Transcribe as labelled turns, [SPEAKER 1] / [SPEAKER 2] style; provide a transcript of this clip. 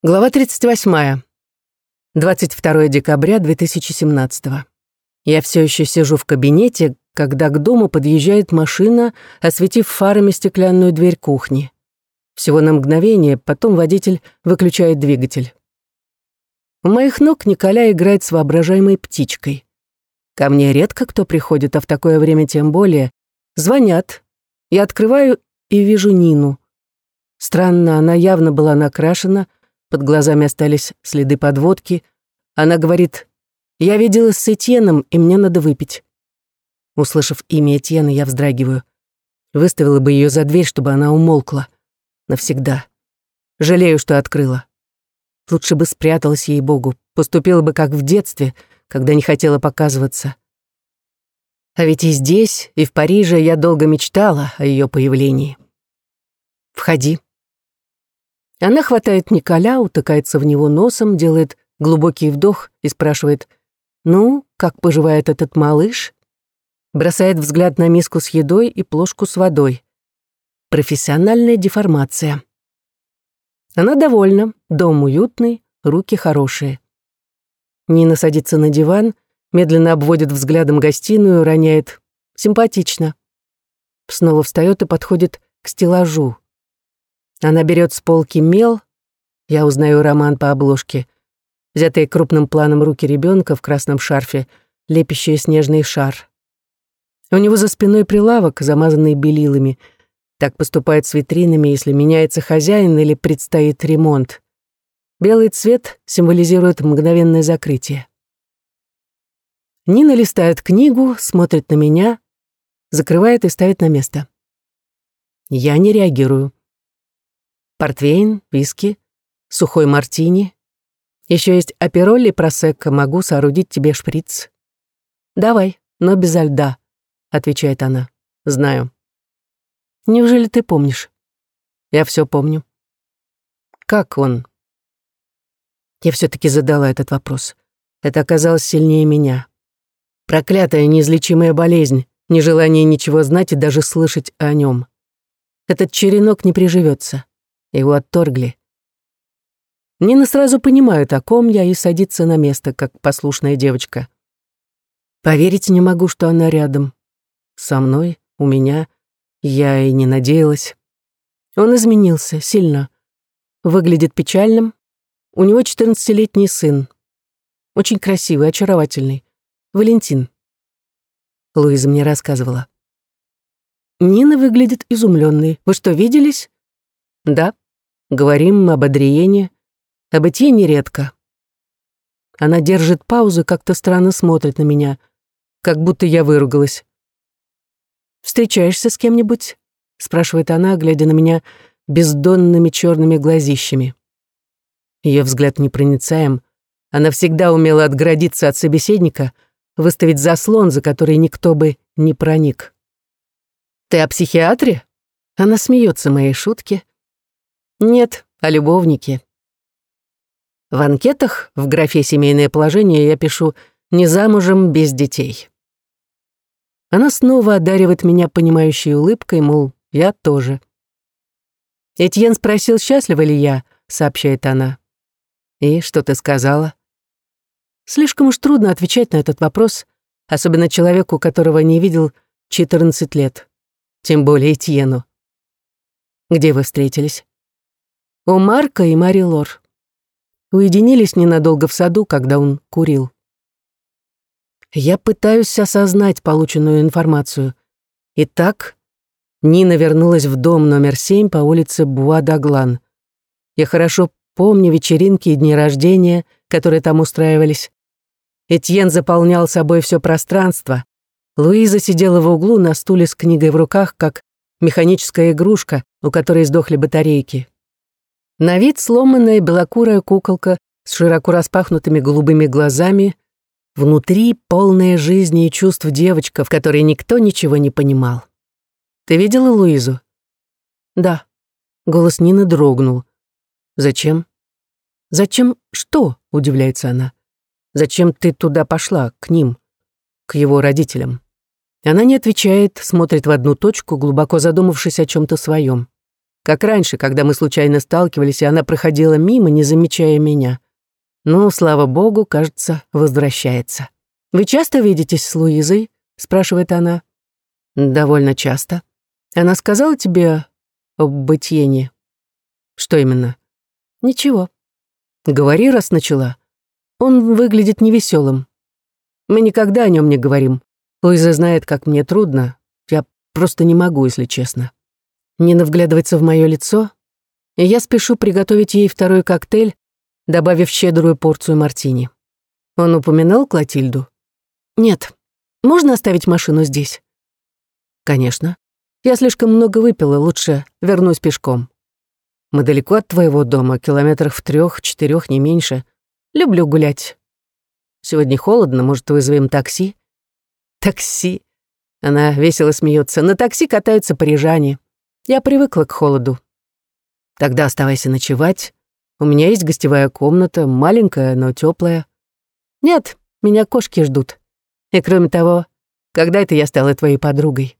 [SPEAKER 1] Глава 38. 22 декабря 2017. Я все еще сижу в кабинете, когда к дому подъезжает машина, осветив фарами стеклянную дверь кухни. Всего на мгновение, потом водитель выключает двигатель. У моих ног Николя играет с воображаемой птичкой. Ко мне редко кто приходит, а в такое время тем более. Звонят. Я открываю и вижу Нину. Странно, она явно была накрашена, под глазами остались следы подводки. Она говорит, «Я виделась с Этьеном, и мне надо выпить». Услышав имя Этьена, я вздрагиваю. Выставила бы ее за дверь, чтобы она умолкла. Навсегда. Жалею, что открыла. Лучше бы спряталась ей-богу, поступила бы как в детстве, когда не хотела показываться. А ведь и здесь, и в Париже я долго мечтала о ее появлении. «Входи», она хватает Николя, утыкается в него носом, делает глубокий вдох и спрашивает «Ну, как поживает этот малыш?» Бросает взгляд на миску с едой и плошку с водой. Профессиональная деформация. Она довольна, дом уютный, руки хорошие. Нина садится на диван, медленно обводит взглядом гостиную, роняет «Симпатично». Снова встает и подходит к стеллажу, она берет с полки мел, я узнаю роман по обложке, взятые крупным планом руки ребенка в красном шарфе, лепящие снежный шар. У него за спиной прилавок, замазанный белилами. Так поступает с витринами, если меняется хозяин или предстоит ремонт. Белый цвет символизирует мгновенное закрытие. Нина листает книгу, смотрит на меня, закрывает и ставит на место. Я не реагирую. Портвейн, виски, сухой мартини. Еще есть апероль и просекко, могу соорудить тебе шприц. Давай, но без льда, отвечает она. Знаю. Неужели ты помнишь? Я все помню. Как он? Я все-таки задала этот вопрос. Это оказалось сильнее меня. Проклятая неизлечимая болезнь, нежелание ничего знать и даже слышать о нем. Этот черенок не приживется. Его отторгли. Нина сразу понимает, о ком я, и садится на место, как послушная девочка. Поверить не могу, что она рядом. Со мной, у меня. Я и не надеялась. Он изменился, сильно. Выглядит печальным. У него 14-летний сын. Очень красивый, очаровательный. Валентин. Луиза мне рассказывала. Нина выглядит изумленной. Вы что, виделись? Да, говорим об Адриене, об Этьене редко. Она держит паузу, как-то странно смотрит на меня, как будто я выругалась. «Встречаешься с кем-нибудь?» — спрашивает она, глядя на меня бездонными черными глазищами. Ее взгляд непроницаем. Она всегда умела отгородиться от собеседника, выставить заслон, за который никто бы не проник. «Ты о психиатре?» Она смеется моей шутке, нет, о любовнике. В анкетах в графе «Семейное положение» я пишу «не замужем без детей». Она снова одаривает меня понимающей улыбкой, мол, я тоже. «Этьен спросил, счастлива ли я», — сообщает она. «И что ты сказала?» Слишком уж трудно отвечать на этот вопрос, особенно человеку, которого не видел 14 лет, тем более Этьену. «Где вы встретились?» У Марка и Мари Лор. Уединились ненадолго в саду, когда он курил. Я пытаюсь осознать полученную информацию. Итак, Нина вернулась в дом номер семь по улице Буа-Даглан. Я хорошо помню вечеринки и дни рождения, которые там устраивались. Этьен заполнял собой все пространство. Луиза сидела в углу на стуле с книгой в руках, как механическая игрушка, у которой сдохли батарейки. На вид сломанная белокурая куколка с широко распахнутыми голубыми глазами, внутри полная жизни и чувств девочка, в которой никто ничего не понимал. «Ты видела Луизу?» «Да». Голос Нины дрогнул. «Зачем?» «Зачем что?» — удивляется она. «Зачем ты туда пошла, к ним, к его родителям?» Она не отвечает, смотрит в одну точку, глубоко задумавшись о чем-то своем. Как раньше, когда мы случайно сталкивались, и она проходила мимо, не замечая меня. Ну, слава богу, кажется, возвращается. «Вы часто видитесь с Луизой?» — спрашивает она. «Довольно часто. Она сказала тебе об Этьене?» «Что именно?» «Ничего». «Говори, раз начала. Он выглядит невеселым. Мы никогда о нем не говорим. Луиза знает, как мне трудно. Я просто не могу, если честно». Нина вглядывается в мое лицо, и я спешу приготовить ей второй коктейль, добавив щедрую порцию мартини. Он упоминал Клотильду? Нет. Можно оставить машину здесь? Конечно. Я слишком много выпила, лучше вернусь пешком. Мы далеко от твоего дома, километрах в трех-четырех, не меньше. Люблю гулять. Сегодня холодно, может, вызовем такси? Такси. Она весело смеется. На такси катаются парижане. Я привыкла к холоду. Тогда оставайся ночевать. У меня есть гостевая комната, маленькая, но теплая. Нет, меня кошки ждут. И кроме того, когда это я стала твоей подругой?